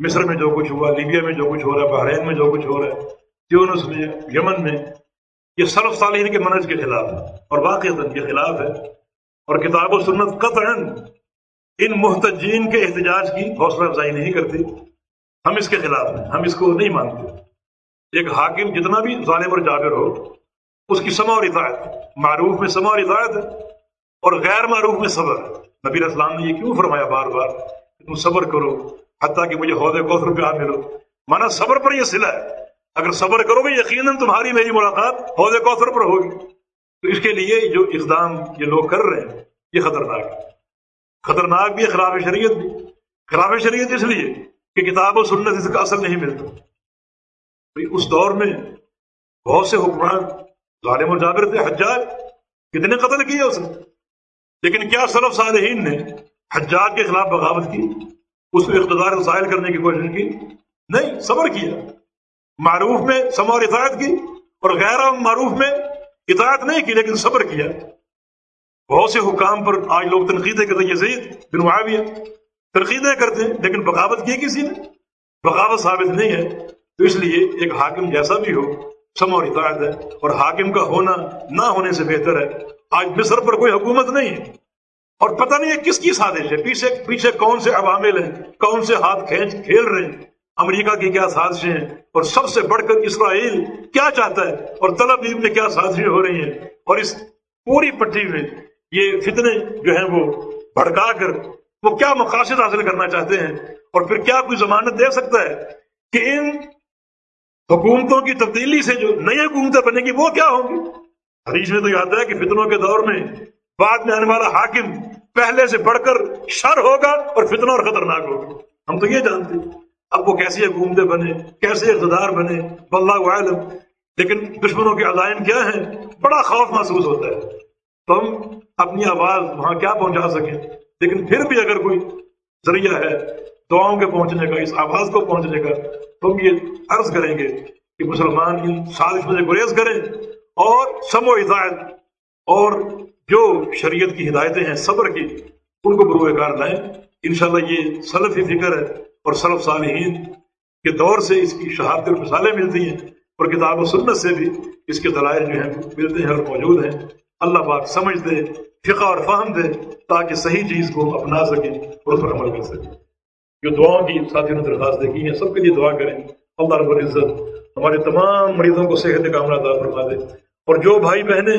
مصر میں جو کچھ ہوا، لیبیا میں جو کچھ ہو رہا ہے بحرین میں جو کچھ ہو رہا ہے تیونس میں، یمن میں، یہ صرف صالحین کے منج کے خلاف ہے اور واقع کے خلاف ہے اور کتاب و سنت قطعا ان محتجین کے احتجاج کی حوصلہ افزائی نہیں کرتی ہم اس کے خلاف ہیں، ہم اس کو نہیں مانتے۔ ایک حاکم جتنا بھی ظالم اور جابر ہو، اس کی سما اور اطاعت، معروف میں سما اور اطاعت ہے اور غیر معروف میں صبر۔ نبی اسلام نے یہ کیوں فرمایا بار بار؟ کہ تم صبر کرو حتیٰ کہ مجھے عہدے کو روپیہ ملو مانا صبر پر یہ سلا ہے۔ اگر صبر کرو گے، یقیناً تمہاری میری ملاقات عہدے کوثر پر ہوگی۔ تو اس کے لیے جو اقدام یہ لوگ کر رہے ہیں، یہ خطرناک ہے۔ خطرناک بھی خراب شریعت بھی۔ خراب شریعت اس لیے کہ کتاب و سنت اس کا اثر نہیں ملتا۔ اس دور میں بہت سے حکمران، ظالم و جابر تھے، حجاج۔ کتنے قتل کیے اس نے۔ لیکن کیا صرف صالحین نے حجاج کے خلاف بغاوت کی؟ اس کو اقتدار وسائل کرنے کی کوشش کی؟ نہیں، صبر کیا۔ معروف میں سم اور اطاعت کی اور غیر معروف میں اطاعت نہیں کی، لیکن صبر کیا۔ بہت سے حکام پر آج لوگ تنقیدیں کرتے ہیں یزید بن معاویہ۔ تنقیدیں کرتے ہیں، لیکن بغاوت کی کسی نے؟ بغاوت ثابت نہیں ہے۔ تو اس لیے ایک حاکم جیسا بھی ہو سم اور اطاعت ہے۔ اور حاکم کا ہونا نہ ہونے سے بہتر ہے۔ آج مصر پر کوئی حکومت نہیں ہے۔ اور پتہ نہیں ہے کس کی سازش ہے پیچھے پیچھے کون سے عوامل ہیں؟ کون سے ہاتھ کھینچ کھیل رہے ہیں؟ امریکہ کی کیا سازشیں ہیں؟ اور سب سے بڑھ کر اسرائیل کیا چاہتا ہے؟ اور طلب میں کیا سازشیں ہو رہی ہیں؟ اور اس پوری پٹی میں یہ فتنے جو ہیں وہ بھڑکا کر وہ کیا مقاصد حاصل کرنا چاہتے ہیں؟ اور پھر کیا کوئی ضمانت دے سکتا ہے کہ ان حکومتوں کی تبدیلی سے جو نئی حکومتیں بنے گی وہ کیا ہوں گی؟ حدیث میں تو یاد ہے کہ فتنوں کے دور میں بعد میں آنے والا حاکم پہلے سے بڑھ کر شر ہوگا اور فتنہ اور خطرناک ہوگا۔ ہم تو یہ جانتے ہیں اب وہ کیسی حکومتیں بنے کیسے اقتدار بنے بلّہ عالم لیکن دشمنوں کے عزائم کیا ہیں؟ بڑا خوف محسوس ہوتا ہے۔ تو ہم اپنی آواز وہاں کیا پہنچا سکیں؟ لیکن پھر بھی اگر کوئی ذریعہ ہے دعاؤں کے پہنچنے کا، اس آواز کو پہنچنے کا، تو ہم یہ عرض کریں گے کہ مسلمان ان سازش میں گریز کریں اور سم و ہدایت اور جو شریعت کی ہدایتیں ہیں، صبر کی، ان کو بروئے کار لائیں۔ انشاءاللہ یہ سلفی فکر ہے اور سلف صالحین کے دور سے اس کی شہادت اور مثالیں ملتی ہیں اور کتاب و سنت سے بھی اس کے دلائل جو ہیں، ملتے ہیں اور موجود ہیں۔ اللہ پاک سمجھ دے، فقہ اور فہم دے تاکہ صحیح چیز کو اپنا سکیں اور اس پر عمل کر سکیں جو دعاؤں کی ساتھیوں نے درخواستیں کی ہیں، سب کے لیے دعا کریں۔ اللہ رب العزت ہمارے تمام مریضوں کو صحت کا عملہ فرما دے۔ اور جو بھائی بہنیں